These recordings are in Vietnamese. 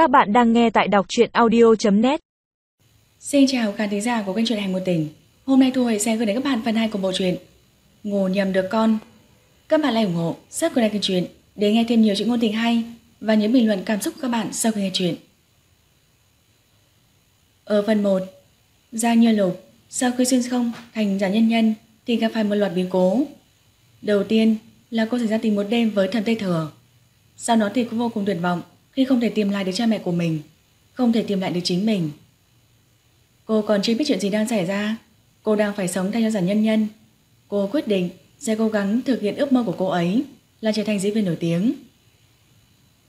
Các bạn đang nghe tại đọc truyện audio.net Xin chào khán thính giả của kênh truyện Hành Một Tỉnh. Hôm nay Thu Huệ sẽ gửi đến các bạn phần 2 của bộ truyện Ngủ nhầm được con. Các bạn hãy ủng hộ, subscribe kênh truyện để nghe thêm nhiều chuyện ngôn tình hay và những bình luận cảm xúc của các bạn sau khi nghe truyện. Ở phần 1 Gia Như Lục sau khi xuyên không thành giả nhân nhân thì gặp phải một loạt biến cố. Đầu tiên là cô xảy ra tình một đêm với thần Tây Thừa. Sau đó thì cô vô cùng tuyệt vọng khi không thể tìm lại được cha mẹ của mình, không thể tìm lại được chính mình. Cô còn chưa biết chuyện gì đang xảy ra, cô đang phải sống theo cho giản nhân nhân. Cô quyết định sẽ cố gắng thực hiện ước mơ của cô ấy là trở thành diễn viên nổi tiếng.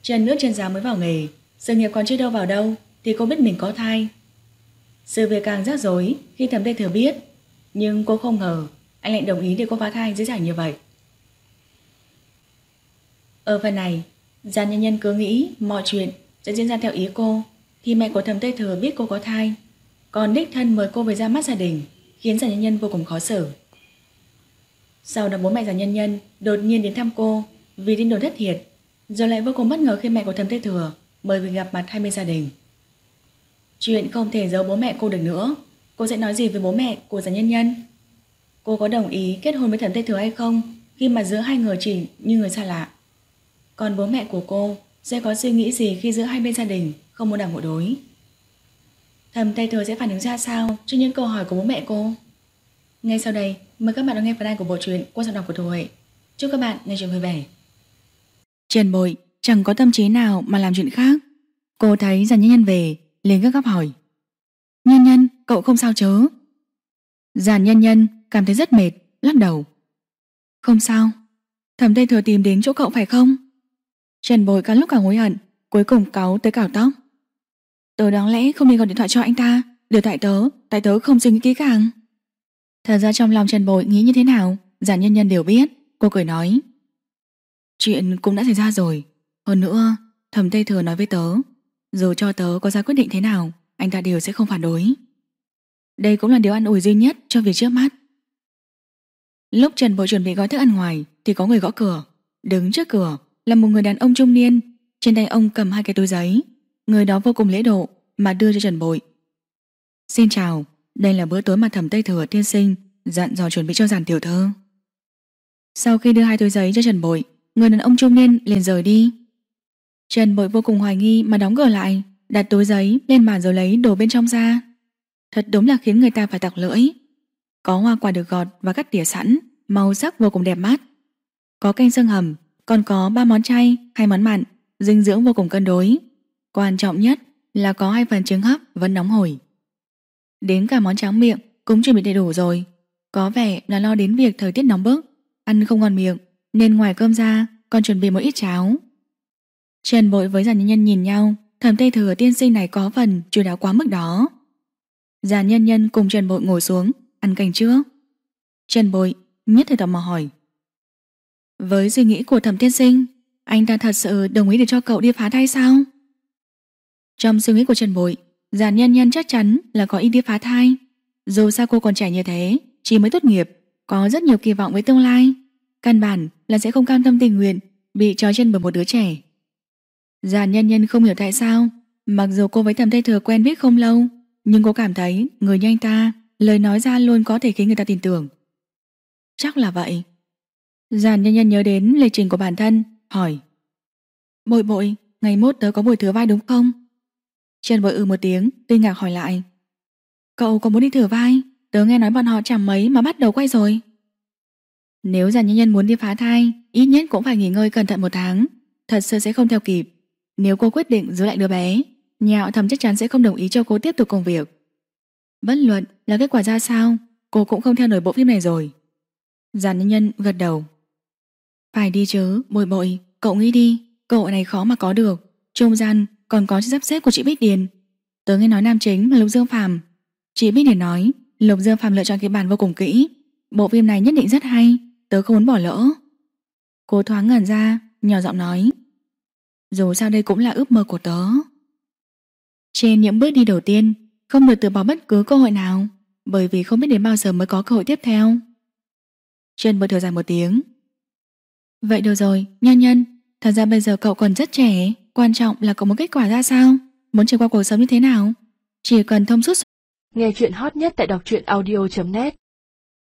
Chân nước chân giáo mới vào nghề, sự nghiệp còn chưa đâu vào đâu thì cô biết mình có thai. Sự việc càng rắc rối khi thẩm tây thừa biết, nhưng cô không ngờ anh lại đồng ý để cô phá thai dễ dàng như vậy. Ở phần này, Giàn nhân nhân cứ nghĩ mọi chuyện sẽ diễn ra theo ý cô, thì mẹ của thầm Tây Thừa biết cô có thai còn đích thân mời cô về ra mắt gia đình, khiến giàn nhân nhân vô cùng khó xử. Sau đó bố mẹ giàn nhân nhân đột nhiên đến thăm cô vì tin đồn thất thiệt, rồi lại vô cùng bất ngờ khi mẹ của thầm Tây Thừa mời về gặp mặt hai bên gia đình. Chuyện không thể giấu bố mẹ cô được nữa cô sẽ nói gì với bố mẹ của giàn nhân nhân? Cô có đồng ý kết hôn với thầm Tây Thừa hay không khi mà giữa hai người chỉ như người xa lạ? Còn bố mẹ của cô sẽ có suy nghĩ gì khi giữa hai bên gia đình không muốn đảng hộ đối? Thầm Tây Thừa sẽ phản ứng ra sao trước những câu hỏi của bố mẹ cô? Ngay sau đây, mời các bạn đón nghe phần 2 của bộ truyện qua giọng đọc của Thu Huệ. Chúc các bạn nghe chuyện vui vẻ. Trần Bội chẳng có tâm trí nào mà làm chuyện khác. Cô thấy giàn nhân nhân về, liền gấp gáp hỏi. Nhân nhân, cậu không sao chớ? Giàn nhân nhân cảm thấy rất mệt, lắc đầu. Không sao, thầm Tây Thừa tìm đến chỗ cậu phải không? Trần bồi càng lúc càng hối hận Cuối cùng cáu tới cào tóc. Tớ đáng lẽ không nên gọi điện thoại cho anh ta Điều tại tớ, tại tớ không suy nghĩ kỹ càng. Thật ra trong lòng Trần Bồi nghĩ như thế nào Giản nhân nhân đều biết Cô cười nói. Chuyện cũng đã xảy ra rồi Hơn nữa, thầm Tây Thừa nói với tớ Dù cho tớ có ra quyết định thế nào Anh ta đều sẽ không phản đối. Đây cũng là điều ăn ủi duy nhất cho việc trước mắt. Lúc Trần Bồi chuẩn bị gói thức ăn ngoài Thì có người gõ cửa. Đứng trước cửa là một người đàn ông trung niên, trên tay ông cầm hai cái túi giấy. Người đó vô cùng lễ độ mà đưa cho Trần Bội. Xin chào, đây là bữa tối mà thẩm Tây Thừa tiên sinh dặn dò chuẩn bị cho giản tiểu thơ. Sau khi đưa hai túi giấy cho Trần Bội, người đàn ông trung niên liền rời đi. Trần Bội vô cùng hoài nghi mà đóng cửa lại, đặt túi giấy lên bàn rồi lấy đồ bên trong ra. Thật đúng là khiến người ta phải tặc lưỡi. Có hoa quả được gọt và cắt tỉa sẵn, màu sắc vô cùng đẹp mắt. Có canh xương hầm, còn có ba món chay, hai món mặn, dinh dưỡng vô cùng cân đối. Quan trọng nhất là có hai phần trứng hấp vẫn nóng hổi. Đến cả món tráng miệng cũng chuẩn bị đầy đủ rồi. Có vẻ là lo đến việc thời tiết nóng bức, ăn không ngon miệng, nên ngoài cơm ra còn chuẩn bị một ít cháo. Trần Bội với giàn nhân nhân nhìn nhau, thầm tây thừa tiên sinh này có phần chu đáo quá mức đó. Giàn nhân nhân cùng Trần Bội ngồi xuống, ăn canh trước. Trần Bội nhất thời tò mò hỏi. Với suy nghĩ của thẩm tiên sinh, Anh ta thật sự đồng ý để cho cậu đi phá thai sao? Trong suy nghĩ của Trần Bội giàn nhân nhân chắc chắn là có ý đi phá thai. Dù sao cô còn trẻ như thế, Chỉ mới tốt nghiệp, Có rất nhiều kỳ vọng với tương lai. Căn bản là sẽ không cam tâm tình nguyện Bị trói chân bởi một đứa trẻ. Giàn nhân nhân không hiểu tại sao, Mặc dù cô với thẩm tây thừa quen biết không lâu, Nhưng cô cảm thấy người như anh ta, Lời nói ra luôn có thể khiến người ta tin tưởng. Chắc là vậy. Giàn nhân nhân nhớ đến lịch trình của bản thân Hỏi. Bội bội, ngày mốt tớ có buổi thử vai đúng không? Trần bội ừ một tiếng Kinh ngạc hỏi lại. Cậu có muốn đi thử vai? Tớ nghe nói bọn họ chẳng mấy mà bắt đầu quay rồi. Nếu giàn nhân nhân muốn đi phá thai Ít nhất cũng phải nghỉ ngơi cẩn thận một tháng. Thật sự sẽ không theo kịp. Nếu cô quyết định giữ lại đứa bé Nhà họ thầm chắc chắn sẽ không đồng ý cho cô tiếp tục công việc. Bất luận là kết quả ra sao Cô cũng không theo nổi bộ phim này rồi. Giàn nhân nhân gật đầu phải đi chứ, bội bội, cậu nghĩ đi, cậu này khó mà có được. Trung gian còn có sự sắp xếp của chị Bích Điền. Tớ nghe nói nam chính là Lục Dương Phàm. Chị Bích Điền nói, Lục Dương Phàm lựa chọn kịch bản vô cùng kỹ. Bộ phim này nhất định rất hay, tớ không muốn bỏ lỡ. Cô thoáng ngẩn ra, nhỏ giọng nói. Dù sao đây cũng là ước mơ của tớ. Trên những bước đi đầu tiên, không được từ bỏ bất cứ cơ hội nào, bởi vì không biết đến bao giờ mới có cơ hội tiếp theo. Trần vừa thở dài một tiếng, Vậy được rồi, nhân nhân, thật ra bây giờ cậu còn rất trẻ, Quan trọng là có một kết quả ra sao? Muốn trải qua cuộc sống như thế nào? Chỉ cần thông suốt Nghe chuyện hot nhất tại đọc truyện audio.net